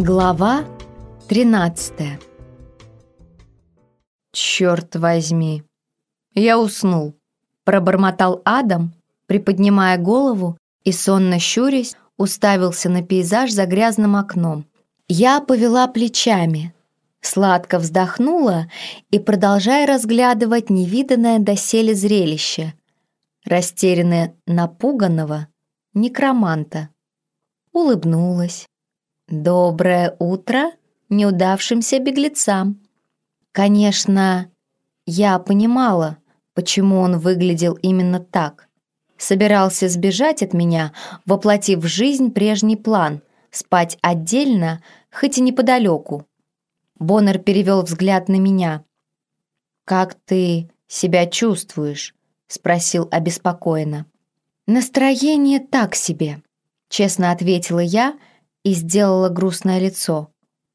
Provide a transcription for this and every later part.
Глава 13 «Черт возьми!» Я уснул. Пробормотал Адам, приподнимая голову и, сонно щурясь, уставился на пейзаж за грязным окном. Я повела плечами, сладко вздохнула и, продолжая разглядывать невиданное доселе зрелище, растерянное напуганного некроманта, улыбнулась. «Доброе утро неудавшимся беглецам!» Конечно, я понимала, почему он выглядел именно так. Собирался сбежать от меня, воплотив в жизнь прежний план — спать отдельно, хоть и неподалеку. Боннер перевел взгляд на меня. «Как ты себя чувствуешь?» — спросил обеспокоенно. «Настроение так себе», — честно ответила я и сделала грустное лицо.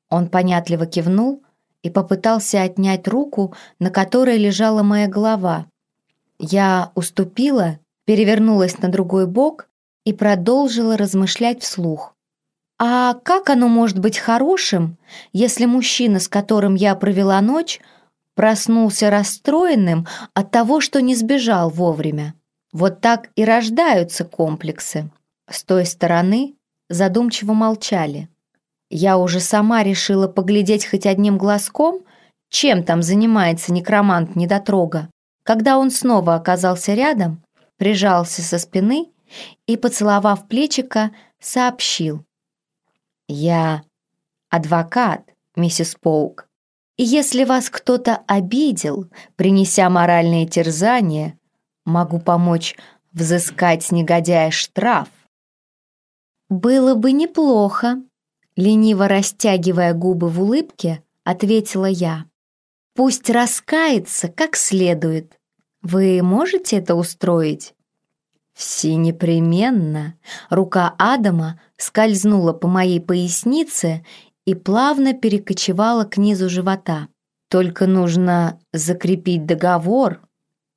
Он понятливо кивнул и попытался отнять руку, на которой лежала моя голова. Я уступила, перевернулась на другой бок и продолжила размышлять вслух. А как оно может быть хорошим, если мужчина, с которым я провела ночь, проснулся расстроенным от того, что не сбежал вовремя? Вот так и рождаются комплексы. С той стороны задумчиво молчали. Я уже сама решила поглядеть хоть одним глазком, чем там занимается некромант-недотрога, когда он снова оказался рядом, прижался со спины и, поцеловав плечика, сообщил. «Я адвокат, миссис Поук, и если вас кто-то обидел, принеся моральные терзания, могу помочь взыскать с негодяя штраф. «Было бы неплохо», — лениво растягивая губы в улыбке, ответила я. «Пусть раскается как следует. Вы можете это устроить?» «Все непременно». Рука Адама скользнула по моей пояснице и плавно перекочевала к низу живота. «Только нужно закрепить договор».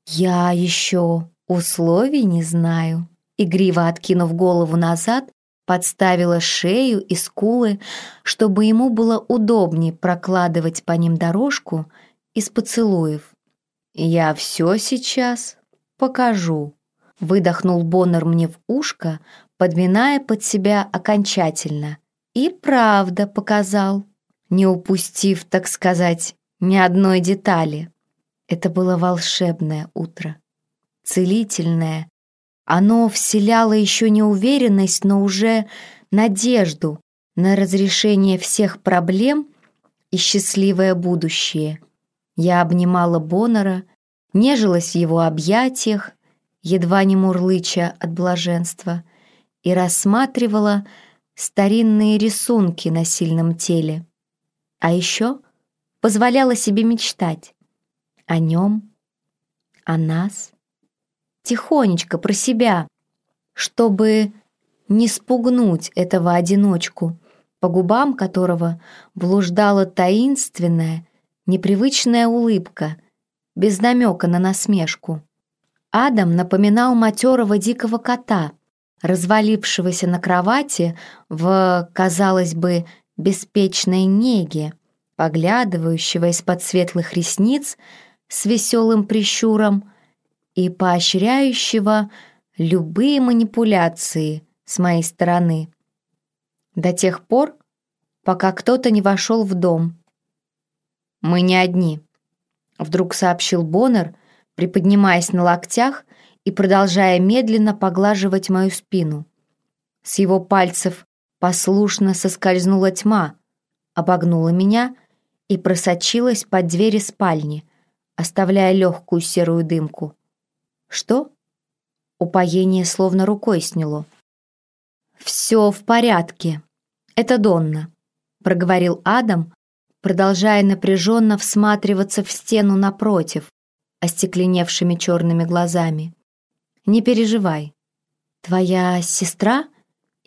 «Я еще условий не знаю». Игриво откинув голову назад, подставила шею и скулы, чтобы ему было удобнее прокладывать по ним дорожку из поцелуев. «Я все сейчас покажу», — выдохнул Боннер мне в ушко, подминая под себя окончательно. И правда показал, не упустив, так сказать, ни одной детали. Это было волшебное утро, целительное, оно вселяло еще не уверенность, но уже надежду на разрешение всех проблем и счастливое будущее. Я обнимала Боннера, нежилась в его объятиях, едва не мурлыча от блаженства, и рассматривала старинные рисунки на сильном теле. А еще позволяла себе мечтать о нем, о нас тихонечко про себя, чтобы не спугнуть этого одиночку, по губам которого блуждала таинственная, непривычная улыбка, без намека на насмешку. Адам напоминал матерого дикого кота, развалившегося на кровати в, казалось бы, беспечной неге, поглядывающего из-под светлых ресниц с веселым прищуром и поощряющего любые манипуляции с моей стороны. До тех пор, пока кто-то не вошел в дом. «Мы не одни», — вдруг сообщил Боннер, приподнимаясь на локтях и продолжая медленно поглаживать мою спину. С его пальцев послушно соскользнула тьма, обогнула меня и просочилась под двери спальни, оставляя легкую серую дымку. «Что?» Упоение словно рукой сняло. «Все в порядке. Это Донна», — проговорил Адам, продолжая напряженно всматриваться в стену напротив, остекленевшими черными глазами. «Не переживай. Твоя сестра?»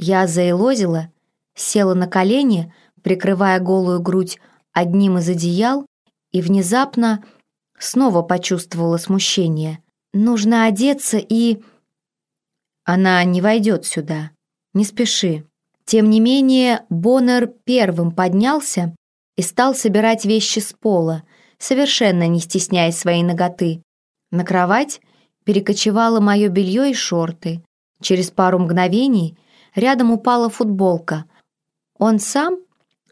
Я заилозила, села на колени, прикрывая голую грудь одним из одеял, и внезапно снова почувствовала смущение — Нужно одеться и... Она не войдет сюда. Не спеши. Тем не менее, Боннер первым поднялся и стал собирать вещи с пола, совершенно не стесняясь своей ноготы. На кровать перекочевало мое белье и шорты. Через пару мгновений рядом упала футболка. Он сам,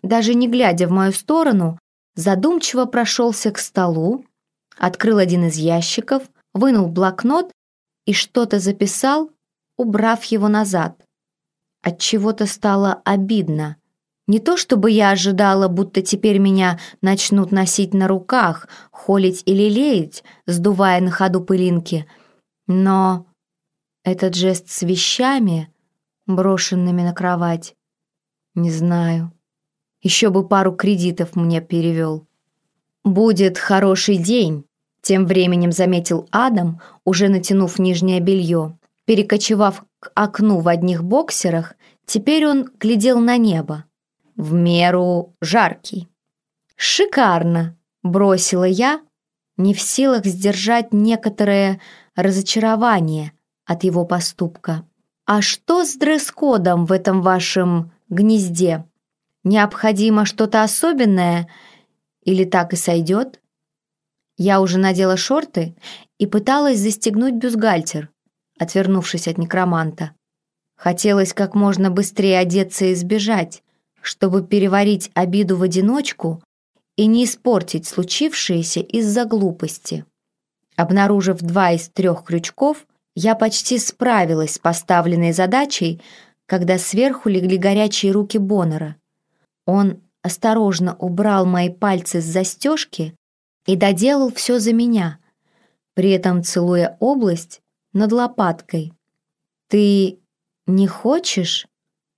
даже не глядя в мою сторону, задумчиво прошелся к столу, открыл один из ящиков, вынул блокнот и что-то записал, убрав его назад. От чего-то стало обидно. Не то чтобы я ожидала, будто теперь меня начнут носить на руках, холить или леять, сдувая на ходу пылинки, но этот жест с вещами, брошенными на кровать, не знаю. Еще бы пару кредитов мне перевел. «Будет хороший день», — тем временем заметил Адам, уже натянув нижнее белье. Перекочевав к окну в одних боксерах, теперь он глядел на небо. В меру жаркий. «Шикарно!» — бросила я, не в силах сдержать некоторое разочарование от его поступка. «А что с дресс-кодом в этом вашем гнезде?» Необходимо что-то особенное или так и сойдет? Я уже надела шорты и пыталась застегнуть бюстгальтер, отвернувшись от некроманта. Хотелось как можно быстрее одеться и сбежать, чтобы переварить обиду в одиночку и не испортить случившееся из-за глупости. Обнаружив два из трех крючков, я почти справилась с поставленной задачей, когда сверху легли горячие руки Боннера — он осторожно убрал мои пальцы с застежки и доделал все за меня, при этом целуя область над лопаткой. «Ты не хочешь,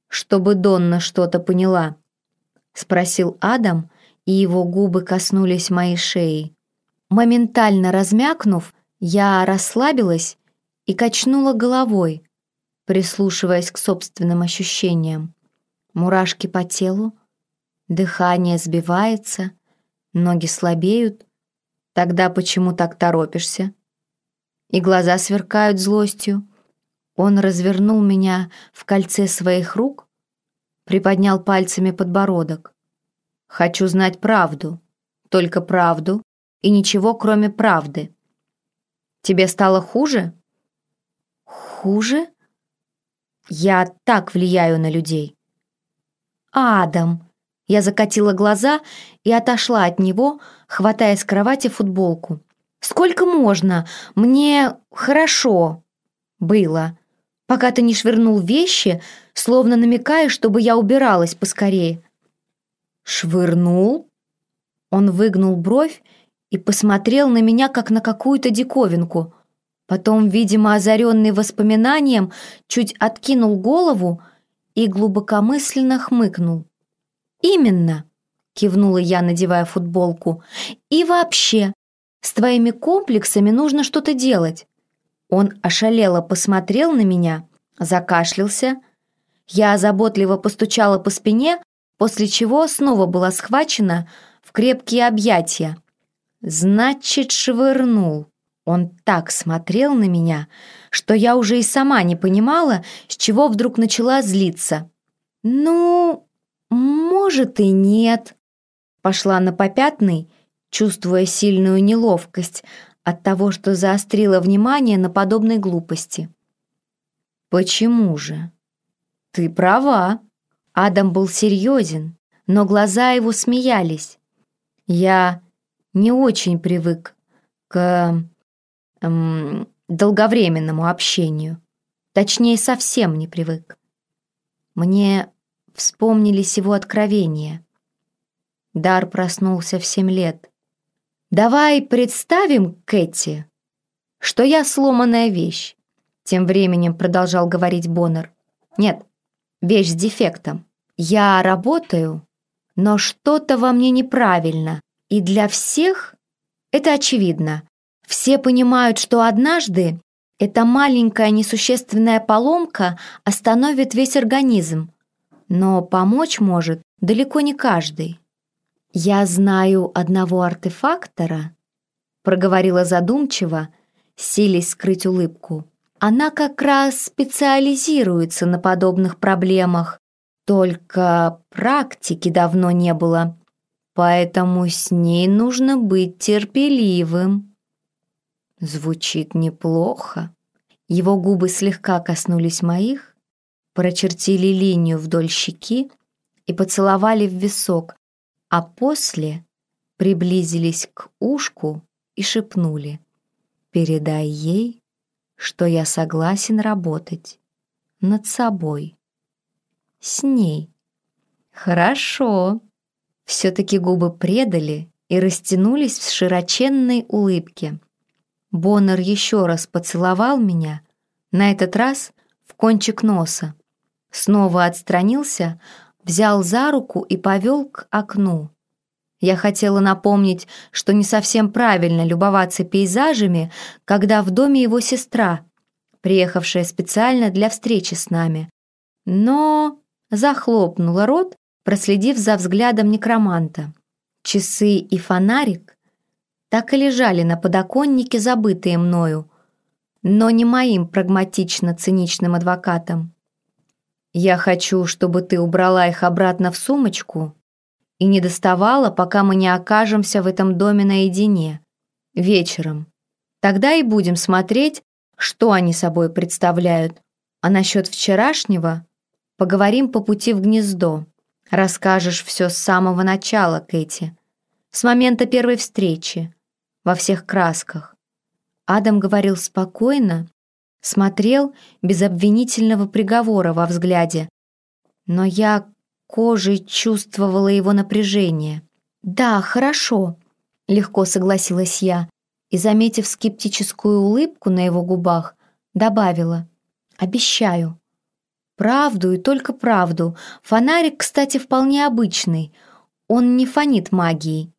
чтобы Донна что-то поняла?» — спросил Адам, и его губы коснулись моей шеи. Моментально размякнув, я расслабилась и качнула головой, прислушиваясь к собственным ощущениям. Мурашки по телу, Дыхание сбивается, ноги слабеют. Тогда почему так торопишься? И глаза сверкают злостью. Он развернул меня в кольце своих рук, приподнял пальцами подбородок. Хочу знать правду, только правду и ничего, кроме правды. Тебе стало хуже? Хуже? Я так влияю на людей. Адам, я закатила глаза и отошла от него, хватая с кровати футболку. «Сколько можно? Мне хорошо было, пока ты не швырнул вещи, словно намекая, чтобы я убиралась поскорее». «Швырнул?» Он выгнул бровь и посмотрел на меня, как на какую-то диковинку. Потом, видимо, озаренный воспоминанием, чуть откинул голову и глубокомысленно хмыкнул. «Именно», — кивнула я, надевая футболку. «И вообще, с твоими комплексами нужно что-то делать». Он ошалело посмотрел на меня, закашлялся. Я заботливо постучала по спине, после чего снова была схвачена в крепкие объятия. «Значит, швырнул». Он так смотрел на меня, что я уже и сама не понимала, с чего вдруг начала злиться. «Ну...» «Может и нет», — пошла на попятный, чувствуя сильную неловкость от того, что заострила внимание на подобной глупости. «Почему же?» «Ты права». Адам был серьезен, но глаза его смеялись. «Я не очень привык к эм, долговременному общению. Точнее, совсем не привык. Мне вспомнились его откровения. Дар проснулся в семь лет. «Давай представим, Кэти, что я сломанная вещь», тем временем продолжал говорить Боннер. «Нет, вещь с дефектом. Я работаю, но что-то во мне неправильно, и для всех это очевидно. Все понимают, что однажды эта маленькая несущественная поломка остановит весь организм, но помочь может далеко не каждый. «Я знаю одного артефактора», — проговорила задумчиво, силясь скрыть улыбку. «Она как раз специализируется на подобных проблемах, Только практики давно не было, поэтому с ней нужно быть терпеливым. Звучит неплохо. Его губы слегка коснулись моих, прочертили линию вдоль щеки и поцеловали в висок, а после приблизились к ушку и шепнули «Передай ей, что я согласен работать над собой, с ней». «Хорошо». Все-таки губы предали и растянулись в широченной улыбке. Боннер еще раз поцеловал меня, на этот раз в кончик носа. Снова отстранился, взял за руку и повел к окну. Я хотела напомнить, что не совсем правильно любоваться пейзажами, когда в доме его сестра, приехавшая специально для встречи с нами. Но захлопнула рот, проследив за взглядом некроманта. Часы и фонарик так и лежали на подоконнике, забытые мною, но не моим прагматично-циничным адвокатом. «Я хочу, чтобы ты убрала их обратно в сумочку и не доставала, пока мы не окажемся в этом доме наедине. Вечером. Тогда и будем смотреть, что они собой представляют. А насчет вчерашнего поговорим по пути в гнездо. Расскажешь все с самого начала, Кэти. С момента первой встречи. Во всех красках. Адам говорил спокойно, смотрел без обвинительного приговора во взгляде. Но я кожей чувствовала его напряжение. «Да, хорошо», — легко согласилась я, и, заметив скептическую улыбку на его губах, добавила «Обещаю». «Правду и только правду. Фонарик, кстати, вполне обычный. Он не фонит магией.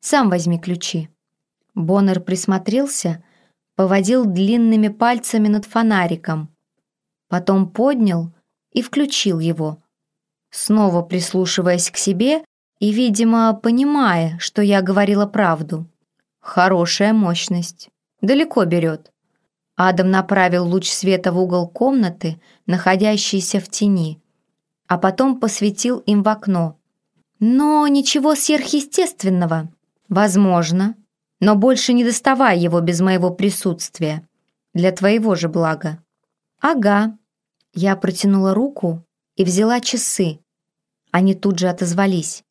Сам возьми ключи». Боннер присмотрелся, поводил длинными пальцами над фонариком, потом поднял и включил его, снова прислушиваясь к себе и, видимо, понимая, что я говорила правду. Хорошая мощность. Далеко берет. Адам направил луч света в угол комнаты, находящийся в тени, а потом посветил им в окно. Но ничего сверхъестественного. Возможно, но больше не доставай его без моего присутствия. Для твоего же блага. Ага. Я протянула руку и взяла часы. Они тут же отозвались.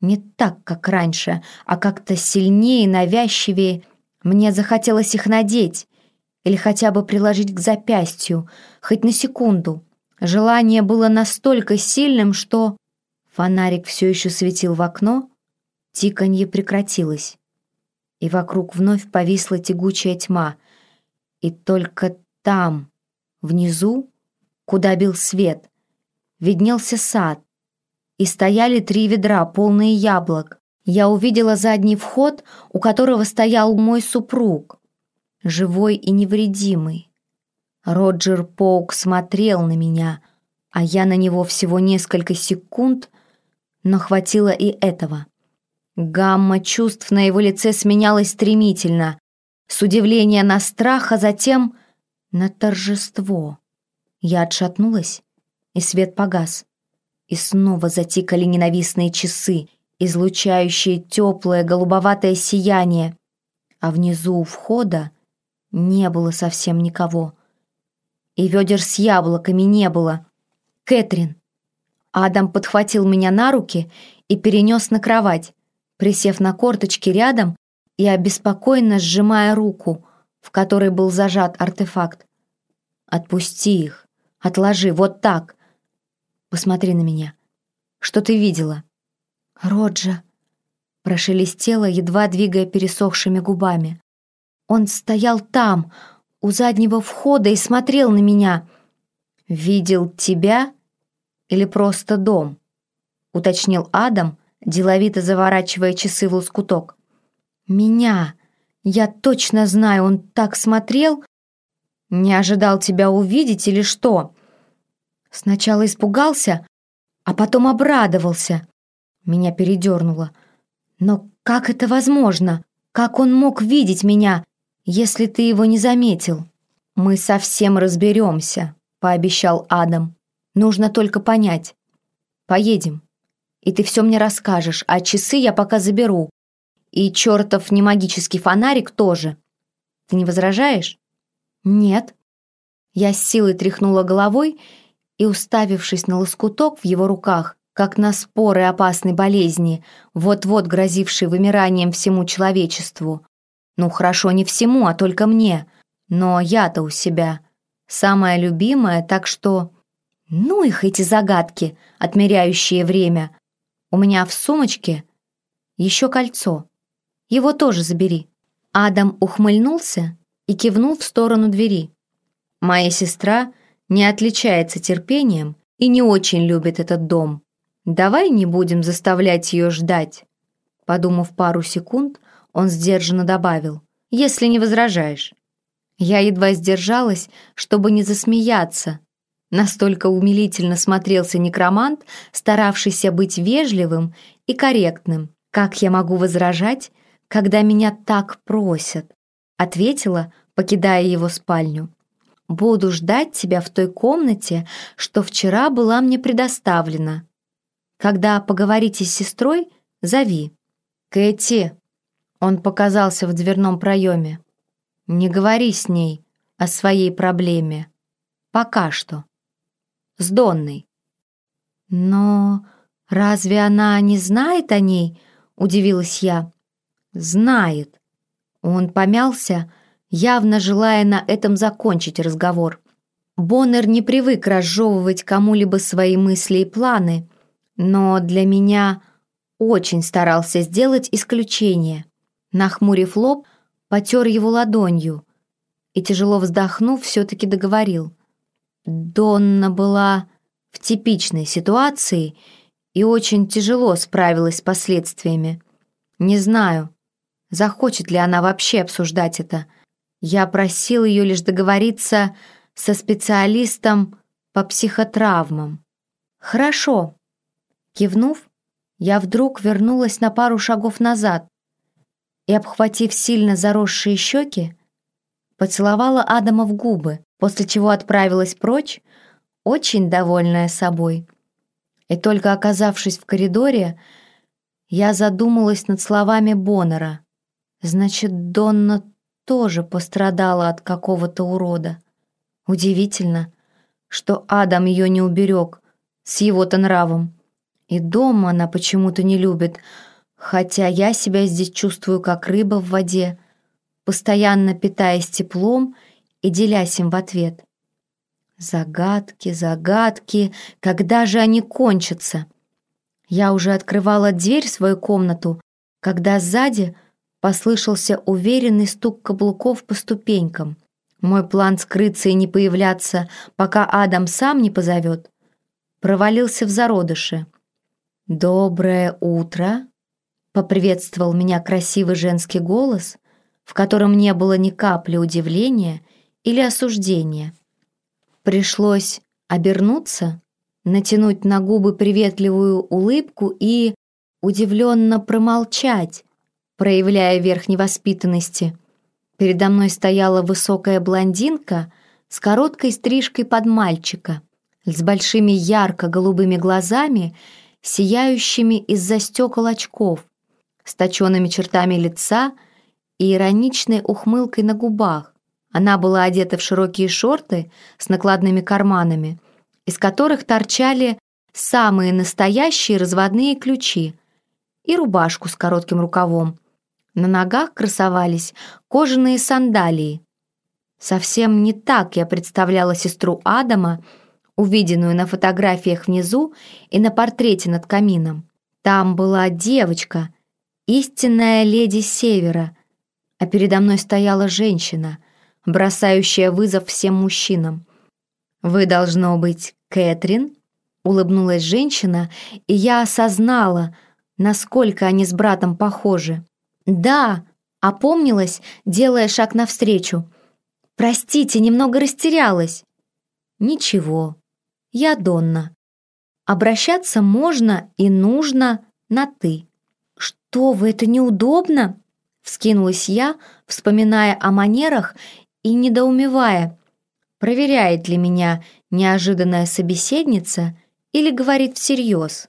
Не так, как раньше, а как-то сильнее, навязчивее. Мне захотелось их надеть или хотя бы приложить к запястью, хоть на секунду. Желание было настолько сильным, что... Фонарик все еще светил в окно, тиканье прекратилось и вокруг вновь повисла тягучая тьма. И только там, внизу, куда бил свет, виднелся сад, и стояли три ведра, полные яблок. Я увидела задний вход, у которого стоял мой супруг, живой и невредимый. Роджер Поук смотрел на меня, а я на него всего несколько секунд, но хватило и этого. Гамма чувств на его лице сменялась стремительно. С удивления на страх, а затем на торжество. Я отшатнулась, и свет погас. И снова затикали ненавистные часы, излучающие теплое голубоватое сияние. А внизу у входа не было совсем никого. И ведер с яблоками не было. «Кэтрин!» Адам подхватил меня на руки и перенес на кровать присев на корточки рядом и обеспокоенно сжимая руку, в которой был зажат артефакт. «Отпусти их, отложи, вот так. Посмотри на меня. Что ты видела?» «Роджа», — прошелестела, едва двигая пересохшими губами. «Он стоял там, у заднего входа, и смотрел на меня. Видел тебя или просто дом?» — уточнил Адам, деловито заворачивая часы в лоскуток. «Меня! Я точно знаю, он так смотрел! Не ожидал тебя увидеть или что?» Сначала испугался, а потом обрадовался. Меня передернуло. «Но как это возможно? Как он мог видеть меня, если ты его не заметил?» «Мы совсем разберемся», — пообещал Адам. «Нужно только понять, Поедем. И ты все мне расскажешь, а часы я пока заберу. И чертов немагический фонарик тоже. Ты не возражаешь? Нет. Я с силой тряхнула головой и, уставившись на лоскуток в его руках, как на споры опасной болезни, вот-вот грозившей вымиранием всему человечеству. Ну, хорошо, не всему, а только мне. Но я-то у себя. Самая любимая, так что... Ну их эти загадки, отмеряющие время. У меня в сумочке еще кольцо. Его тоже забери. Адам ухмыльнулся и кивнул в сторону двери. Моя сестра не отличается терпением и не очень любит этот дом. Давай не будем заставлять ее ждать. Подумав пару секунд, он сдержанно добавил, если не возражаешь. Я едва сдержалась, чтобы не засмеяться. Настолько умилительно смотрелся некромант, старавшийся быть вежливым и корректным. «Как я могу возражать, когда меня так просят?» Ответила, покидая его спальню. «Буду ждать тебя в той комнате, что вчера была мне предоставлена. Когда поговорите с сестрой, зови». «Кэти!» Он показался в дверном проеме. «Не говори с ней о своей проблеме. Пока что. С Донной». «Но разве она не знает о ней?» — удивилась я. «Знает». Он помялся, явно желая на этом закончить разговор. Боннер не привык разжевывать кому-либо свои мысли и планы, но для меня очень старался сделать исключение. Нахмурив лоб, потер его ладонью и, тяжело вздохнув, все-таки договорил. Донна была в типичной ситуации и очень тяжело справилась с последствиями. Не знаю, захочет ли она вообще обсуждать это. Я просил ее лишь договориться со специалистом по психотравмам. «Хорошо». Кивнув, я вдруг вернулась на пару шагов назад, и, обхватив сильно заросшие щеки, поцеловала Адама в губы, после чего отправилась прочь, очень довольная собой. И только оказавшись в коридоре, я задумалась над словами Боннера. Значит, Донна тоже пострадала от какого-то урода. Удивительно, что Адам ее не уберег с его-то нравом. И дома она почему-то не любит — хотя я себя здесь чувствую как рыба в воде, постоянно питаясь теплом и делясь им в ответ. Загадки, загадки, когда же они кончатся? Я уже открывала дверь в свою комнату, когда сзади послышался уверенный стук каблуков по ступенькам. Мой план скрыться и не появляться, пока Адам сам не позовет, провалился в зародыше. «Доброе утро!» Поприветствовал меня красивый женский голос, в котором не было ни капли удивления или осуждения. Пришлось обернуться, натянуть на губы приветливую улыбку и удивленно промолчать, проявляя верх невоспитанности. Передо мной стояла высокая блондинка с короткой стрижкой под мальчика, с большими ярко-голубыми глазами, сияющими из-за стекол очков, с точенными чертами лица и ироничной ухмылкой на губах. Она была одета в широкие шорты с накладными карманами, из которых торчали самые настоящие разводные ключи, и рубашку с коротким рукавом. На ногах красовались кожаные сандалии. Совсем не так я представляла сестру Адама, увиденную на фотографиях внизу и на портрете над камином. Там была девочка истинная леди Севера, а передо мной стояла женщина, бросающая вызов всем мужчинам. «Вы, должно быть, Кэтрин?» Улыбнулась женщина, и я осознала, насколько они с братом похожи. «Да», — опомнилась, делая шаг навстречу. «Простите, немного растерялась». «Ничего, я Донна. Обращаться можно и нужно на «ты». «Что вы, это неудобно?» Вскинулась я, вспоминая о манерах и недоумевая, проверяет ли меня неожиданная собеседница или говорит всерьез?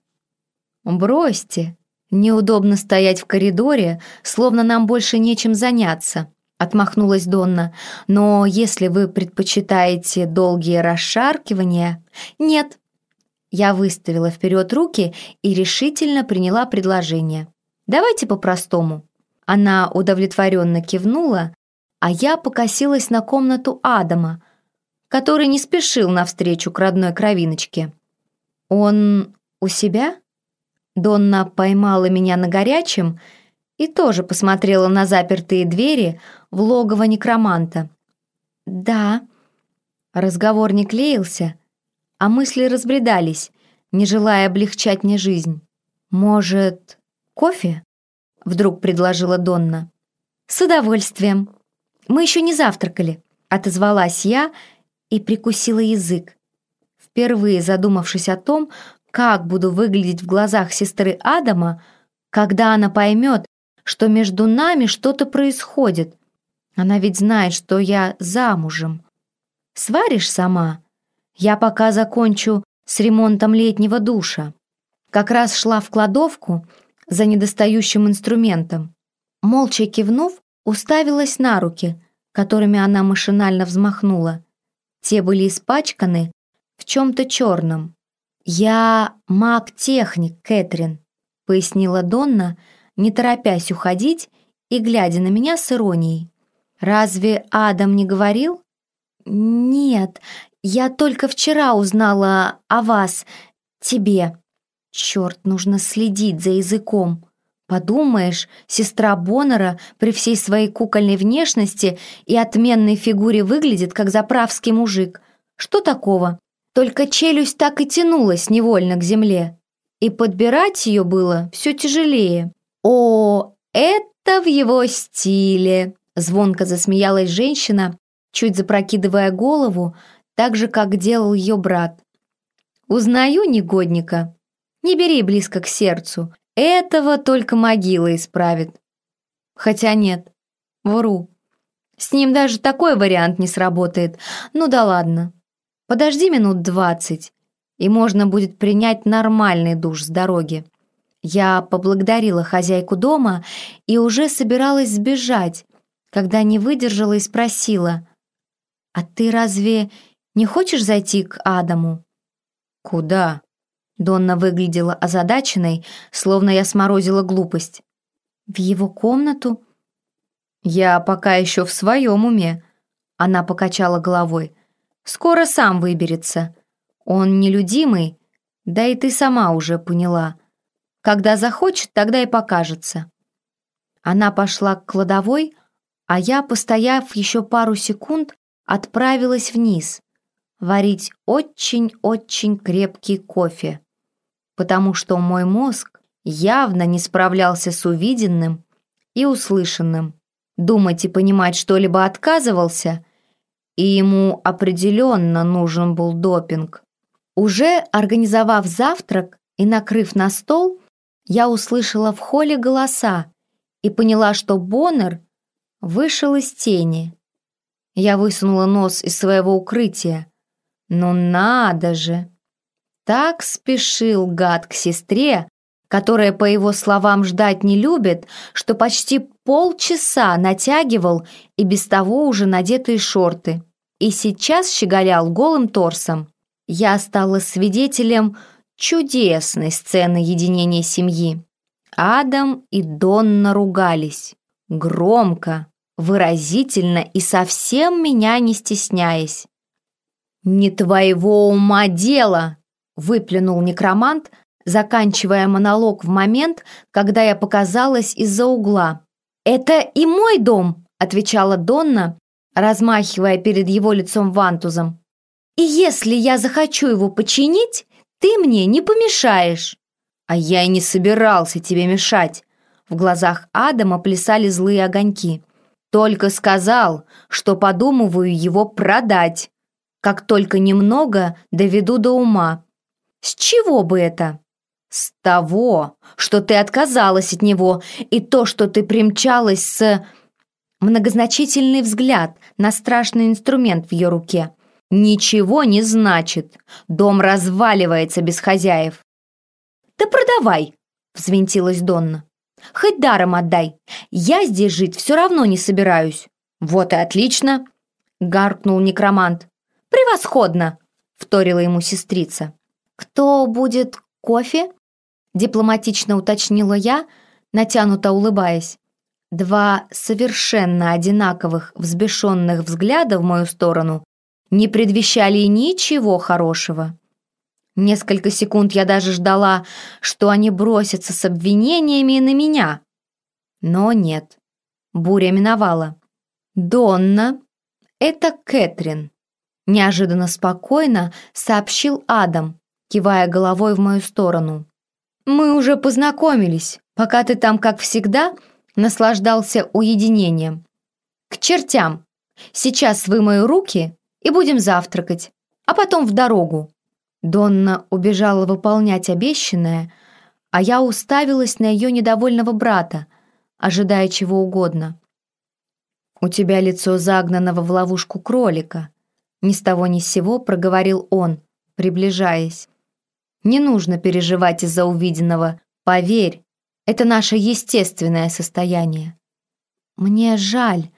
Бросьте. Неудобно стоять в коридоре, словно нам больше нечем заняться. Отмахнулась Донна. «Но если вы предпочитаете долгие расшаркивания...» «Нет». Я выставила вперед руки и решительно приняла предложение. «Давайте по-простому». Она удовлетворенно кивнула, а я покосилась на комнату Адама, который не спешил навстречу к родной кровиночке. «Он у себя?» Донна поймала меня на горячем и тоже посмотрела на запертые двери в логово некроманта. «Да». Разговор не клеился, а мысли разбредались, не желая облегчать мне жизнь. «Может, кофе?» — вдруг предложила Донна. «С удовольствием. Мы еще не завтракали», — отозвалась я и прикусила язык. Впервые задумавшись о том, как буду выглядеть в глазах сестры Адама, когда она поймет, что между нами что-то происходит. Она ведь знает, что я замужем. Сваришь сама? Я пока закончу с ремонтом летнего душа. Как раз шла в кладовку за недостающим инструментом. Молча кивнув, уставилась на руки, которыми она машинально взмахнула. Те были испачканы в чем-то черном. «Я маг-техник, Кэтрин», — пояснила Донна, — не торопясь уходить и глядя на меня с иронией. «Разве Адам не говорил?» «Нет, я только вчера узнала о вас, тебе. Черт, нужно следить за языком. Подумаешь, сестра Боннера при всей своей кукольной внешности и отменной фигуре выглядит, как заправский мужик. Что такого? Только челюсть так и тянулась невольно к земле. И подбирать ее было все тяжелее. «О, это в его стиле!» Звонко засмеялась женщина, чуть запрокидывая голову, так же, как делал ее брат. «Узнаю негодника. Не бери близко к сердцу. Этого только могила исправит». Хотя нет, вру. С ним даже такой вариант не сработает. Ну да ладно. Подожди минут двадцать, и можно будет принять нормальный душ с дороги. Я поблагодарила хозяйку дома и уже собиралась сбежать, когда не выдержала и спросила, «А ты разве не хочешь зайти к Адаму?» «Куда?» Донна выглядела озадаченной, словно я сморозила глупость. «В его комнату?» «Я пока еще в своем уме», — она покачала головой. «Скоро сам выберется. Он нелюдимый, да и ты сама уже поняла». Когда захочет, тогда и покажется. Она пошла к кладовой, а я, постояв еще пару секунд, отправилась вниз варить очень-очень крепкий кофе, потому что мой мозг явно не справлялся с увиденным и услышанным. Думать и понимать что-либо отказывался, и ему определенно нужен был допинг. Уже организовав завтрак и накрыв на стол, я услышала в холле голоса и поняла, что Боннер вышел из тени. Я высунула нос из своего укрытия. Ну надо же! Так спешил гад к сестре, которая, по его словам, ждать не любит, что почти полчаса натягивал и без того уже надетые шорты. И сейчас щеголял голым торсом. Я стала свидетелем чудесной сцены единения семьи. Адам и Донна ругались. Громко, выразительно и совсем меня не стесняясь. «Не твоего ума дело!» — выплюнул некромант, заканчивая монолог в момент, когда я показалась из-за угла. «Это и мой дом!» — отвечала Донна, размахивая перед его лицом вантузом. «И если я захочу его починить, ты мне не помешаешь!» «А я и не собирался тебе мешать!» В глазах Адама плясали злые огоньки. «Только сказал, что подумываю его продать. Как только немного доведу до ума. С чего бы это?» «С того, что ты отказалась от него, и то, что ты примчалась с...» Многозначительный взгляд на страшный инструмент в ее руке. ничего не значит. Дом разваливается без хозяев. «Да продавай!» — взвинтилась Донна. «Хоть даром отдай. Я здесь жить все равно не собираюсь». «Вот и отлично!» — гаркнул некромант. «Превосходно!» — вторила ему сестрица. «Кто будет кофе?» — дипломатично уточнила я, натянуто улыбаясь. Два совершенно одинаковых взбешенных взгляда в мою сторону не предвещали ничего хорошего. Несколько секунд я даже ждала, что они бросятся с обвинениями на меня. Но нет. Буря миновала. «Донна, это Кэтрин», — неожиданно спокойно сообщил Адам, кивая головой в мою сторону. «Мы уже познакомились, пока ты там, как всегда, наслаждался уединением. К чертям! Сейчас вымою руки и будем завтракать, а потом в дорогу». Донна убежала выполнять обещанное, а я уставилась на ее недовольного брата, ожидая чего угодно. «У тебя лицо загнанного в ловушку кролика», ни с того ни с сего проговорил он, приближаясь. «Не нужно переживать из-за увиденного. Поверь, это наше естественное состояние». «Мне жаль.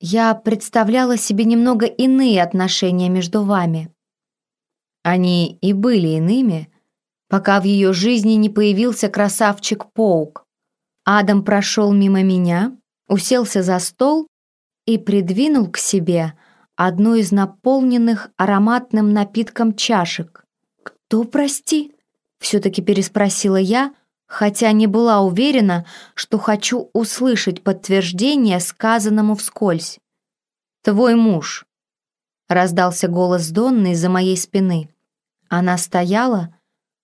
Я представляла себе немного иные отношения между вами», они и были иными, пока в ее жизни не появился красавчик-паук. Адам прошел мимо меня, уселся за стол и придвинул к себе одну из наполненных ароматным напитком чашек. «Кто, прости?» — все-таки переспросила я, хотя не была уверена, что хочу услышать подтверждение сказанному вскользь. «Твой муж», — раздался голос Донны из-за моей спины. Она стояла,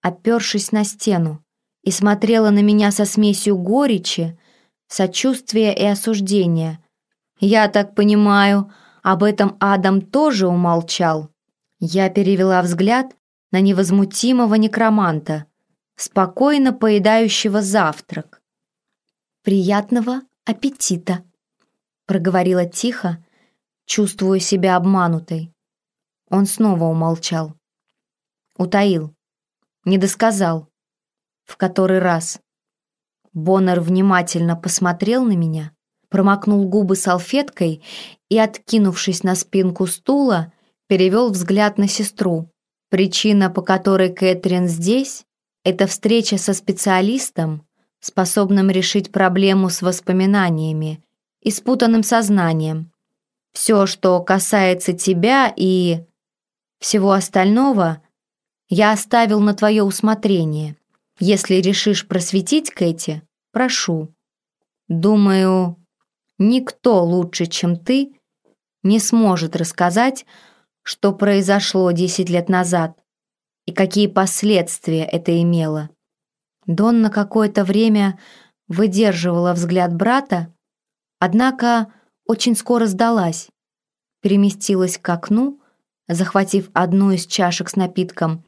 опершись на стену, и смотрела на меня со смесью горечи, сочувствия и осуждения. «Я так понимаю, об этом Адам тоже умолчал». Я перевела взгляд на невозмутимого некроманта, спокойно поедающего завтрак. «Приятного аппетита!» проговорила тихо, чувствуя себя обманутой. Он снова умолчал. Утаил. Не досказал. В который раз. Боннер внимательно посмотрел на меня, промокнул губы салфеткой и, откинувшись на спинку стула, перевел взгляд на сестру. Причина, по которой Кэтрин здесь, это встреча со специалистом, способным решить проблему с воспоминаниями и спутанным сознанием. Все, что касается тебя и всего остального, я оставил на твое усмотрение. Если решишь просветить Кэти, прошу. Думаю, никто лучше, чем ты, не сможет рассказать, что произошло десять лет назад и какие последствия это имело. Дон на какое-то время выдерживала взгляд брата, однако очень скоро сдалась, переместилась к окну, захватив одну из чашек с напитком,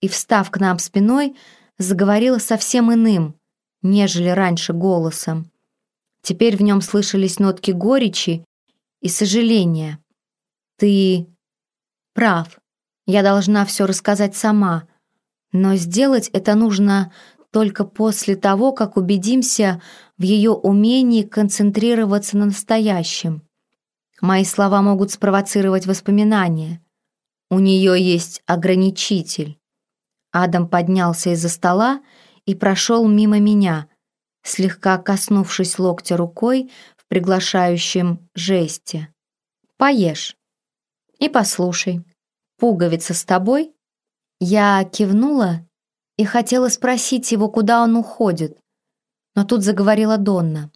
и, встав к нам спиной, заговорила совсем иным, нежели раньше голосом. Теперь в нем слышались нотки горечи и сожаления. «Ты прав. Я должна все рассказать сама. Но сделать это нужно только после того, как убедимся в ее умении концентрироваться на настоящем. Мои слова могут спровоцировать воспоминания. У нее есть ограничитель. Адам поднялся из-за стола и прошел мимо меня, слегка коснувшись локтя рукой в приглашающем жесте. «Поешь и послушай. Пуговица с тобой?» Я кивнула и хотела спросить его, куда он уходит, но тут заговорила Донна.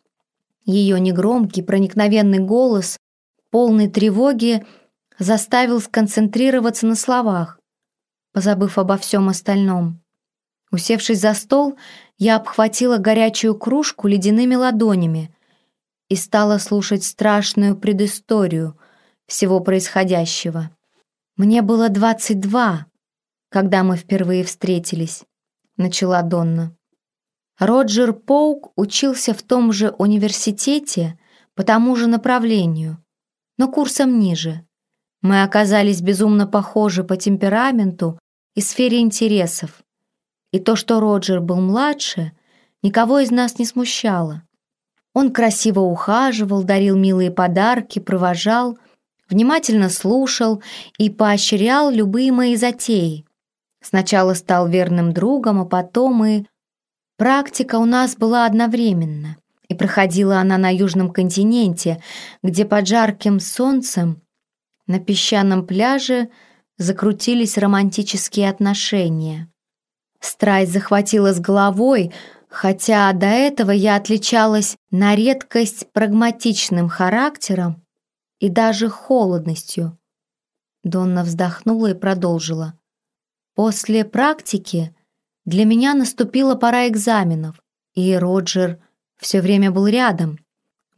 Ее негромкий, проникновенный голос, полный тревоги, заставил сконцентрироваться на словах позабыв обо всем остальном. Усевшись за стол, я обхватила горячую кружку ледяными ладонями и стала слушать страшную предысторию всего происходящего. «Мне было двадцать два, когда мы впервые встретились», — начала Донна. Роджер Поук учился в том же университете по тому же направлению, но курсом ниже. Мы оказались безумно похожи по темпераменту и сфере интересов. И то, что Роджер был младше, никого из нас не смущало. Он красиво ухаживал, дарил милые подарки, провожал, внимательно слушал и поощрял любые мои затеи. Сначала стал верным другом, а потом и... Практика у нас была одновременно, и проходила она на Южном континенте, где под жарким солнцем на песчаном пляже закрутились романтические отношения. Страсть захватила с головой, хотя до этого я отличалась на редкость прагматичным характером и даже холодностью. Донна вздохнула и продолжила. После практики для меня наступила пора экзаменов, и Роджер все время был рядом,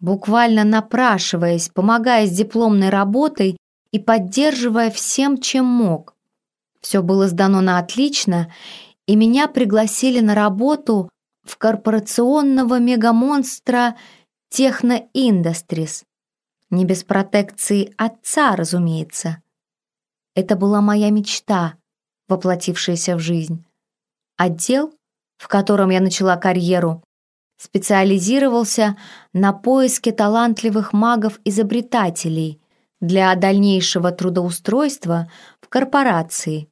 буквально напрашиваясь, помогая с дипломной работой и поддерживая всем, чем мог. Все было сдано на отлично, и меня пригласили на работу в корпорационного мегамонстра Техно Industries. Не без протекции отца, разумеется. Это была моя мечта, воплотившаяся в жизнь. Отдел, в котором я начала карьеру, специализировался на поиске талантливых магов-изобретателей для дальнейшего трудоустройства в корпорации.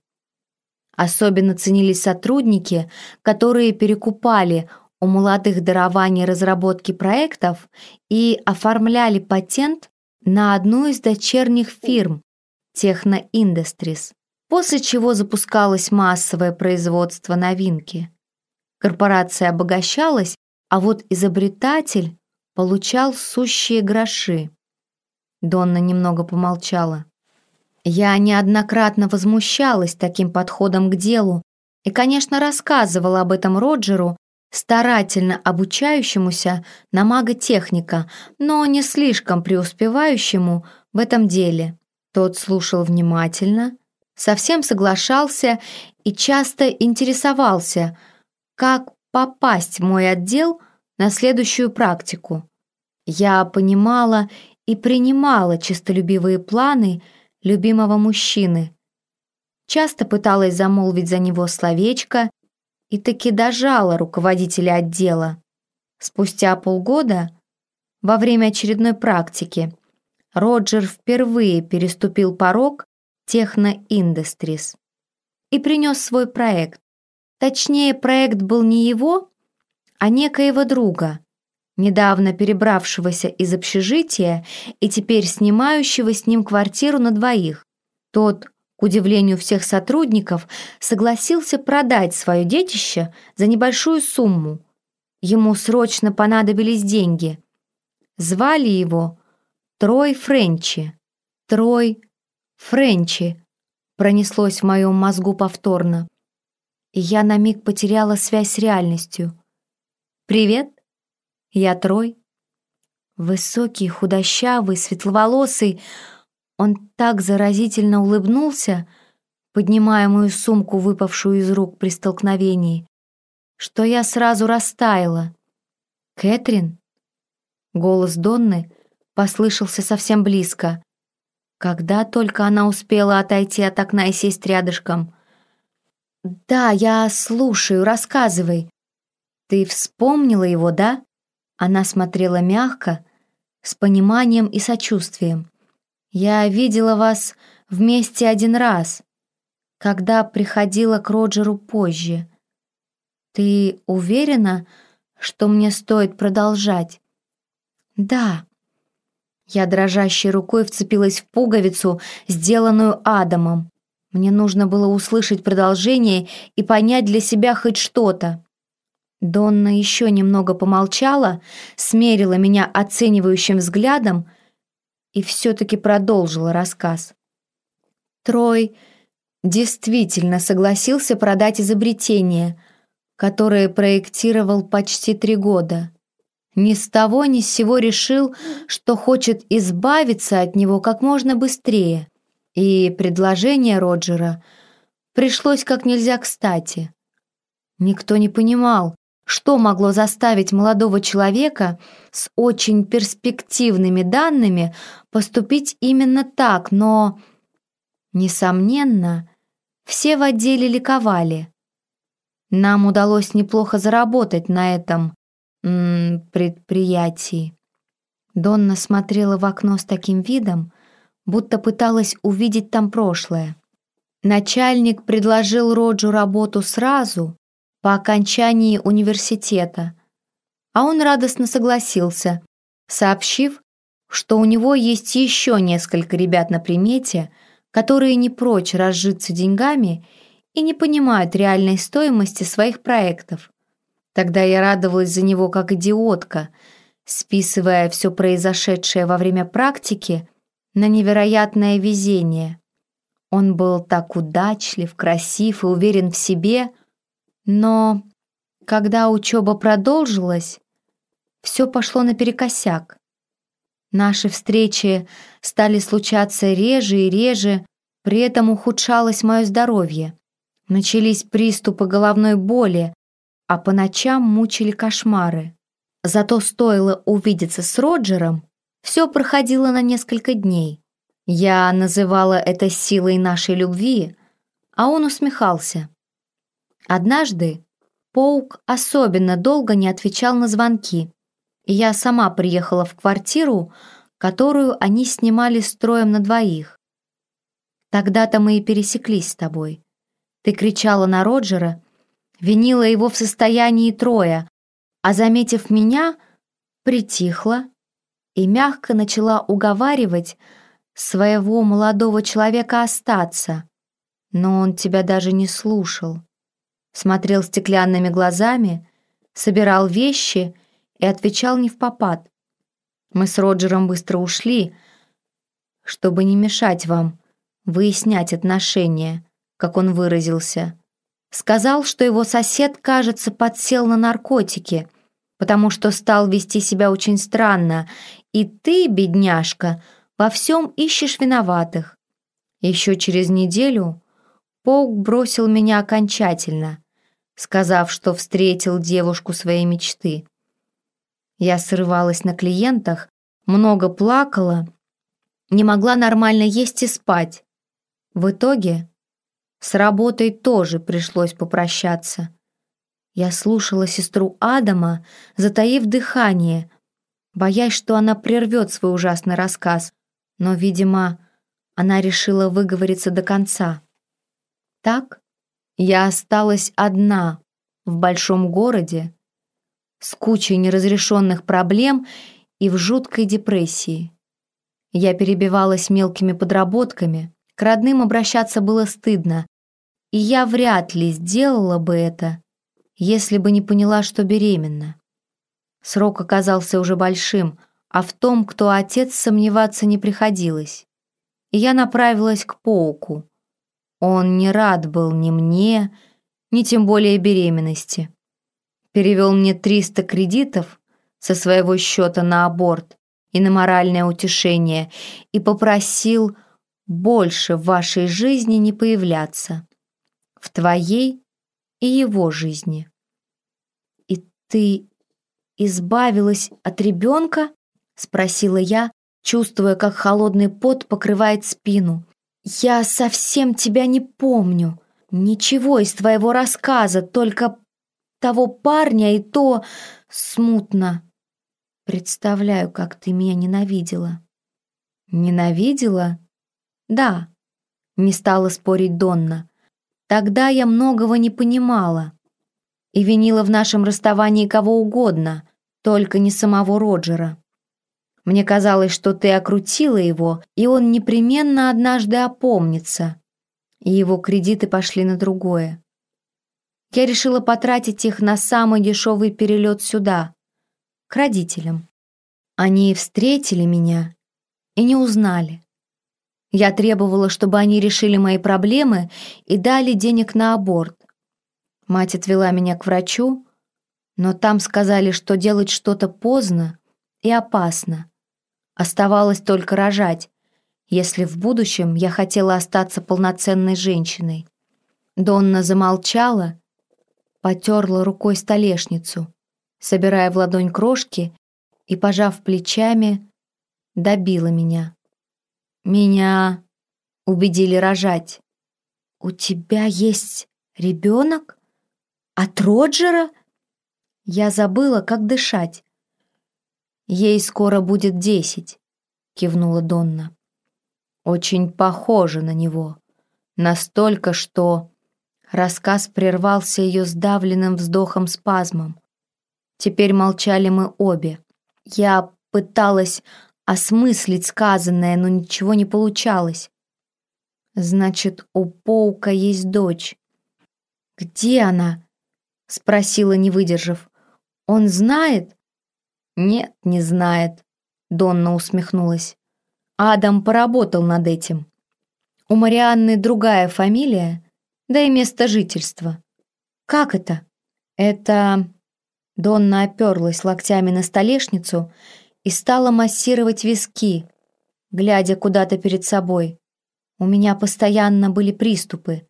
Особенно ценились сотрудники, которые перекупали у молодых дарований разработки проектов и оформляли патент на одну из дочерних фирм Techno Industries, после чего запускалось массовое производство новинки. Корпорация обогащалась, а вот изобретатель получал сущие гроши. Донна немного помолчала. Я неоднократно возмущалась таким подходом к делу и, конечно, рассказывала об этом Роджеру, старательно обучающемуся на мага-техника, но не слишком преуспевающему в этом деле. Тот слушал внимательно, совсем соглашался и часто интересовался, как попасть в мой отдел на следующую практику. Я понимала и принимала честолюбивые планы любимого мужчины. Часто пыталась замолвить за него словечко и таки дожала руководителя отдела. Спустя полгода, во время очередной практики, Роджер впервые переступил порог Техно Industries и принес свой проект. Точнее, проект был не его, а некоего друга, недавно перебравшегося из общежития и теперь снимающего с ним квартиру на двоих. Тот, к удивлению всех сотрудников, согласился продать свое детище за небольшую сумму. Ему срочно понадобились деньги. Звали его Трой Френчи. Трой Френчи пронеслось в моем мозгу повторно. И я на миг потеряла связь с реальностью. «Привет, я Трой». Высокий, худощавый, светловолосый, он так заразительно улыбнулся, поднимая мою сумку, выпавшую из рук при столкновении, что я сразу растаяла. «Кэтрин?» Голос Донны послышался совсем близко. Когда только она успела отойти от окна и сесть рядышком. «Да, я слушаю, рассказывай. Ты вспомнила его, да?» Она смотрела мягко, с пониманием и сочувствием. «Я видела вас вместе один раз, когда приходила к Роджеру позже. Ты уверена, что мне стоит продолжать?» «Да». Я дрожащей рукой вцепилась в пуговицу, сделанную Адамом. Мне нужно было услышать продолжение и понять для себя хоть что-то. Донна еще немного помолчала, смерила меня оценивающим взглядом и все-таки продолжила рассказ. Трой действительно согласился продать изобретение, которое проектировал почти три года. Ни с того ни с сего решил, что хочет избавиться от него как можно быстрее, и предложение Роджера пришлось как нельзя кстати. Никто не понимал, что могло заставить молодого человека с очень перспективными данными поступить именно так, но Несомненно, все в отделе ликовали. Нам удалось неплохо заработать на этом м -м, предприятии. Донна смотрела в окно с таким видом, будто пыталась увидеть там прошлое. Начальник предложил Роджу работу сразу, по окончании университета, а он радостно согласился, сообщив, что у него есть еще несколько ребят на примете, которые не прочь разжиться деньгами и не понимают реальной стоимости своих проектов. Тогда я радовалась за него как идиотка, списывая все произошедшее во время практики на невероятное везение. Он был так удачлив, красив и уверен в себе, но когда учеба продолжилась, все пошло наперекосяк. Наши встречи стали случаться реже и реже, при этом ухудшалось мое здоровье. Начались приступы головной боли, а по ночам мучили кошмары. Зато стоило увидеться с Роджером, все проходило на несколько дней. Я называла это силой нашей любви, а он усмехался. Однажды Поук особенно долго не отвечал на звонки, и я сама приехала в квартиру, которую они снимали строем на двоих. Тогда-то мы и пересеклись с тобой. Ты кричала на Роджера, винила его в состоянии троя, а, заметив меня, притихла и мягко начала уговаривать своего молодого человека остаться, но он тебя даже не слушал. Смотрел стеклянными глазами, собирал вещи и отвечал не в попад. Мы с Роджером быстро ушли, чтобы не мешать вам выяснять отношения, как он выразился. Сказал, что его сосед, кажется, подсел на наркотики, потому что стал вести себя очень странно, и ты, бедняжка, во всем ищешь виноватых. Еще через неделю Паук бросил меня окончательно, сказав, что встретил девушку своей мечты. Я срывалась на клиентах, много плакала, не могла нормально есть и спать. В итоге с работой тоже пришлось попрощаться. Я слушала сестру Адама, затаив дыхание, боясь, что она прервет свой ужасный рассказ, но, видимо, она решила выговориться до конца. Так я осталась одна в большом городе с кучей неразрешенных проблем и в жуткой депрессии. Я перебивалась мелкими подработками, к родным обращаться было стыдно, и я вряд ли сделала бы это, если бы не поняла, что беременна. Срок оказался уже большим — а в том, кто отец, сомневаться не приходилось. И я направилась к пауку. Он не рад был ни мне, ни тем более беременности. Перевел мне 300 кредитов со своего счета на аборт и на моральное утешение и попросил больше в вашей жизни не появляться. В твоей и его жизни. И ты избавилась от ребенка? — спросила я, чувствуя, как холодный пот покрывает спину. «Я совсем тебя не помню. Ничего из твоего рассказа, только того парня и то смутно. Представляю, как ты меня ненавидела». «Ненавидела?» «Да», — не стала спорить Донна. «Тогда я многого не понимала и винила в нашем расставании кого угодно, только не самого Роджера». Мне казалось, что ты окрутила его, и он непременно однажды опомнится. И его кредиты пошли на другое. Я решила потратить их на самый дешевый перелет сюда, к родителям. Они встретили меня и не узнали. Я требовала, чтобы они решили мои проблемы и дали денег на аборт. Мать отвела меня к врачу, но там сказали, что делать что-то поздно и опасно. Оставалось только рожать, если в будущем я хотела остаться полноценной женщиной. Донна замолчала, потерла рукой столешницу, собирая в ладонь крошки и, пожав плечами, добила меня. «Меня убедили рожать. «У тебя есть ребенок? От Роджера?» Я забыла, как дышать. «Ей скоро будет десять», — кивнула Донна. «Очень похоже на него. Настолько, что...» Рассказ прервался ее сдавленным вздохом-спазмом. Теперь молчали мы обе. Я пыталась осмыслить сказанное, но ничего не получалось. Значит, у Поука есть дочь. «Где она?» — спросила, не выдержав. «Он знает?» «Нет, не знает», — Донна усмехнулась. Адам поработал над этим. У Марианны другая фамилия, да и место жительства. «Как это?» «Это...» Донна оперлась локтями на столешницу и стала массировать виски, глядя куда-то перед собой. У меня постоянно были приступы.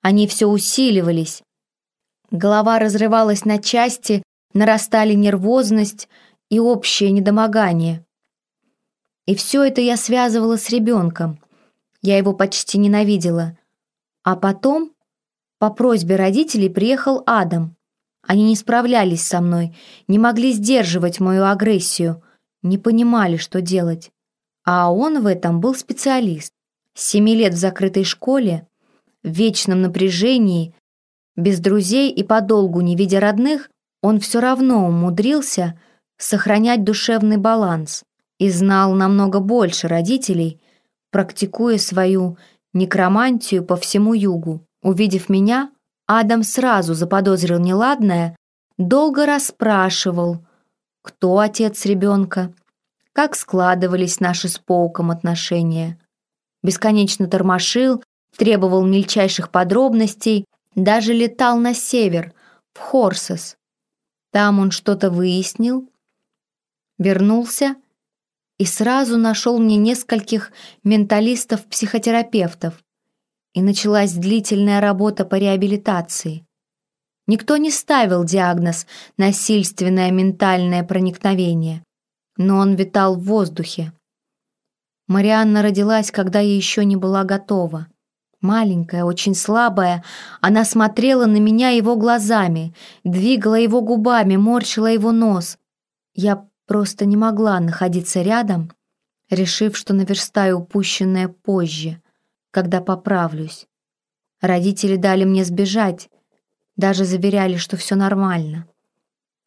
Они все усиливались. Голова разрывалась на части, нарастали нервозность и общее недомогание. И все это я связывала с ребенком. Я его почти ненавидела. А потом, по просьбе родителей, приехал Адам. Они не справлялись со мной, не могли сдерживать мою агрессию, не понимали, что делать. А он в этом был специалист. Семи лет в закрытой школе, в вечном напряжении, без друзей и подолгу не видя родных, он все равно умудрился сохранять душевный баланс и знал намного больше родителей, практикуя свою некромантию по всему югу. Увидев меня, Адам сразу заподозрил неладное, долго расспрашивал, кто отец ребенка, как складывались наши с Поуком отношения. Бесконечно тормошил, требовал мельчайших подробностей, даже летал на север, в Хорсес. Там он что-то выяснил, вернулся и сразу нашел мне нескольких менталистов-психотерапевтов, и началась длительная работа по реабилитации. Никто не ставил диагноз «насильственное ментальное проникновение», но он витал в воздухе. Марианна родилась, когда я еще не была готова. Маленькая, очень слабая, она смотрела на меня его глазами, двигала его губами, морщила его нос. Я просто не могла находиться рядом, решив, что наверстаю упущенное позже когда поправлюсь. Родители дали мне сбежать, даже заверяли, что все нормально.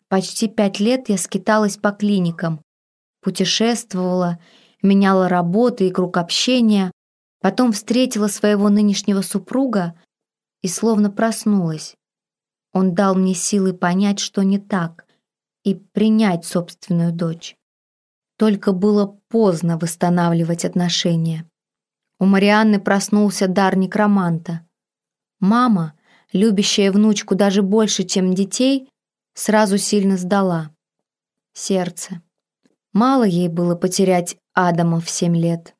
Почти пять лет я скиталась по клиникам, путешествовала, меняла работы и круг общения, потом встретила своего нынешнего супруга и словно проснулась. Он дал мне силы понять, что не так, и принять собственную дочь. Только было поздно восстанавливать отношения. У Марианны проснулся дар некроманта. Мама, любящая внучку даже больше, чем детей, сразу сильно сдала. Сердце. Мало ей было потерять Адама в семь лет.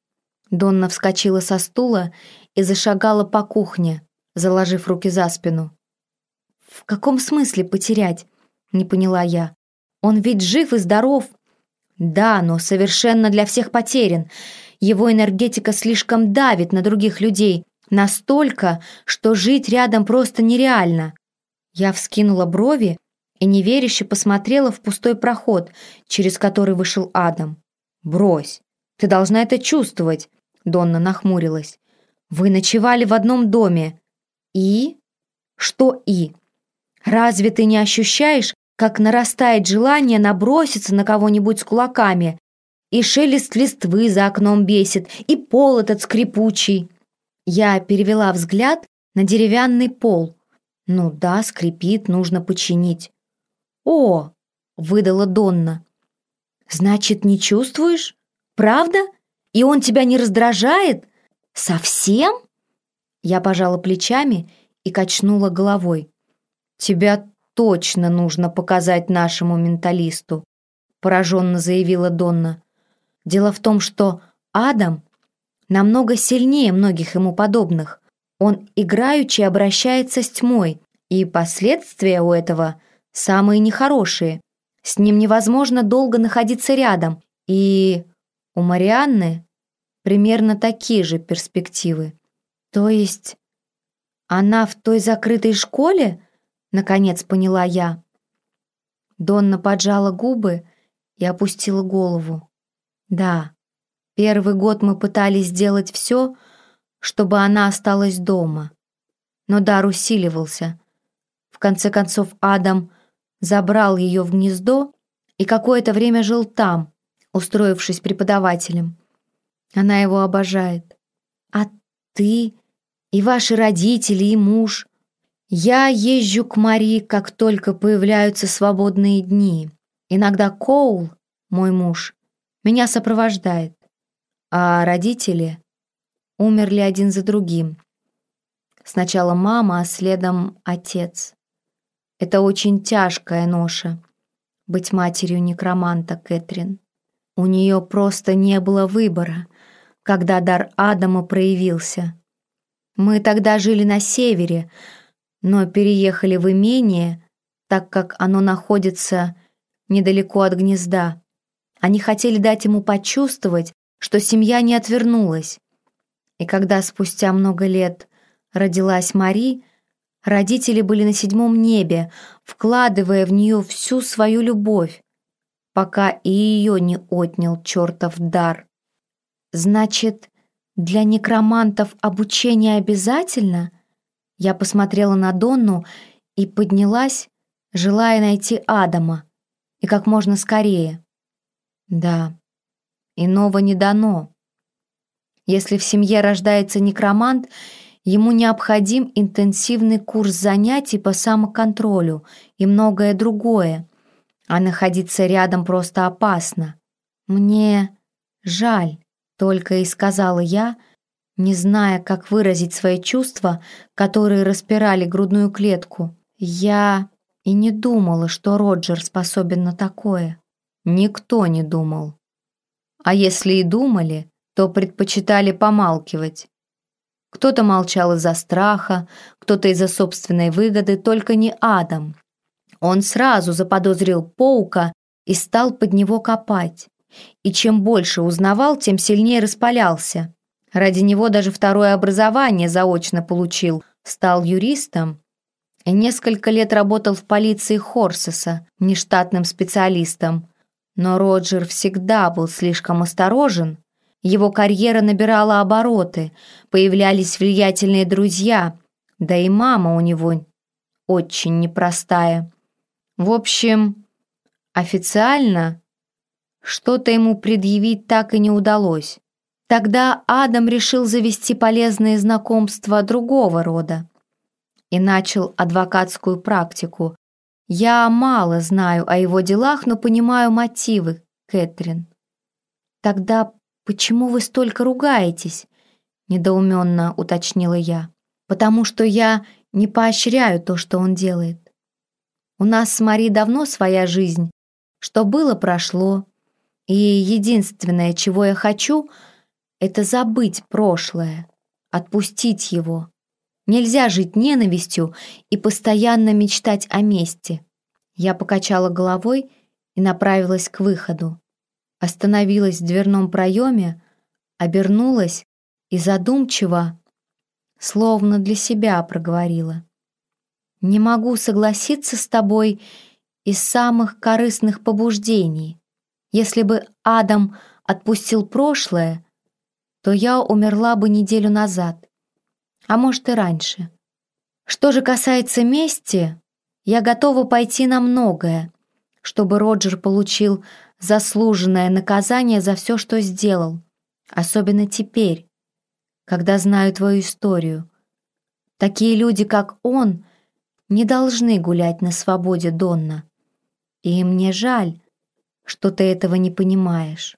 Донна вскочила со стула и зашагала по кухне, заложив руки за спину. «В каком смысле потерять?» — не поняла я. «Он ведь жив и здоров». «Да, но совершенно для всех потерян. Его энергетика слишком давит на других людей, настолько, что жить рядом просто нереально. Я вскинула брови и неверяще посмотрела в пустой проход, через который вышел Адам. «Брось, ты должна это чувствовать», — Донна нахмурилась. «Вы ночевали в одном доме. И? Что и? Разве ты не ощущаешь, как нарастает желание наброситься на кого-нибудь с кулаками, и шелест листвы за окном бесит, и пол этот скрипучий. Я перевела взгляд на деревянный пол. Ну да, скрипит, нужно починить. «О!» — выдала Донна. «Значит, не чувствуешь? Правда? И он тебя не раздражает? Совсем?» Я пожала плечами и качнула головой. «Тебя точно нужно показать нашему менталисту», пораженно заявила Донна. Дело в том, что Адам намного сильнее многих ему подобных. Он играючи обращается с тьмой, и последствия у этого самые нехорошие. С ним невозможно долго находиться рядом, и у Марианны примерно такие же перспективы. То есть она в той закрытой школе? Наконец поняла я. Донна поджала губы и опустила голову. Да, первый год мы пытались сделать все, чтобы она осталась дома. Но дар усиливался. В конце концов Адам забрал ее в гнездо и какое-то время жил там, устроившись преподавателем. Она его обожает. А ты и ваши родители, и муж. Я езжу к Мари, как только появляются свободные дни. Иногда Коул, мой муж, меня сопровождает. А родители умерли один за другим. Сначала мама, а следом отец. Это очень тяжкая ноша — быть матерью некроманта Кэтрин. У нее просто не было выбора, когда дар Адама проявился. Мы тогда жили на севере, но переехали в имение, так как оно находится недалеко от гнезда. Они хотели дать ему почувствовать, что семья не отвернулась. И когда спустя много лет родилась Мари, родители были на седьмом небе, вкладывая в нее всю свою любовь, пока и ее не отнял чертов дар. Значит, для некромантов обучение обязательно? Я посмотрела на Донну и поднялась, желая найти Адама, и как можно скорее. Да, иного не дано. Если в семье рождается некромант, ему необходим интенсивный курс занятий по самоконтролю и многое другое, а находиться рядом просто опасно. Мне жаль, только и сказала я, не зная, как выразить свои чувства, которые распирали грудную клетку. Я и не думала, что Роджер способен на такое. Никто не думал. А если и думали, то предпочитали помалкивать. Кто-то молчал из-за страха, кто-то из-за собственной выгоды, только не Адам. Он сразу заподозрил паука и стал под него копать. И чем больше узнавал, тем сильнее распалялся. Ради него даже второе образование заочно получил, стал юристом несколько лет работал в полиции Хорсеса, нештатным специалистом. Но Роджер всегда был слишком осторожен. Его карьера набирала обороты, появлялись влиятельные друзья, да и мама у него очень непростая. В общем, официально что-то ему предъявить так и не удалось. Тогда Адам решил завести полезные знакомства другого рода и начал адвокатскую практику. Я мало знаю о его делах, но понимаю мотивы, Кэтрин. Тогда почему вы столько ругаетесь? недоуменно уточнила я. Потому что я не поощряю то, что он делает. У нас с Мари давно своя жизнь. Что было, прошло. И единственное, чего я хочу, это забыть прошлое, отпустить его. Нельзя жить ненавистью и постоянно мечтать о мести. Я покачала головой и направилась к выходу. Остановилась в дверном проеме, обернулась и задумчиво, словно для себя проговорила. «Не могу согласиться с тобой из самых корыстных побуждений. Если бы Адам отпустил прошлое, то я умерла бы неделю назад, а может и раньше. Что же касается мести, я готова пойти на многое, чтобы Роджер получил заслуженное наказание за все, что сделал, особенно теперь, когда знаю твою историю. Такие люди, как он, не должны гулять на свободе, Донна. И мне жаль, что ты этого не понимаешь.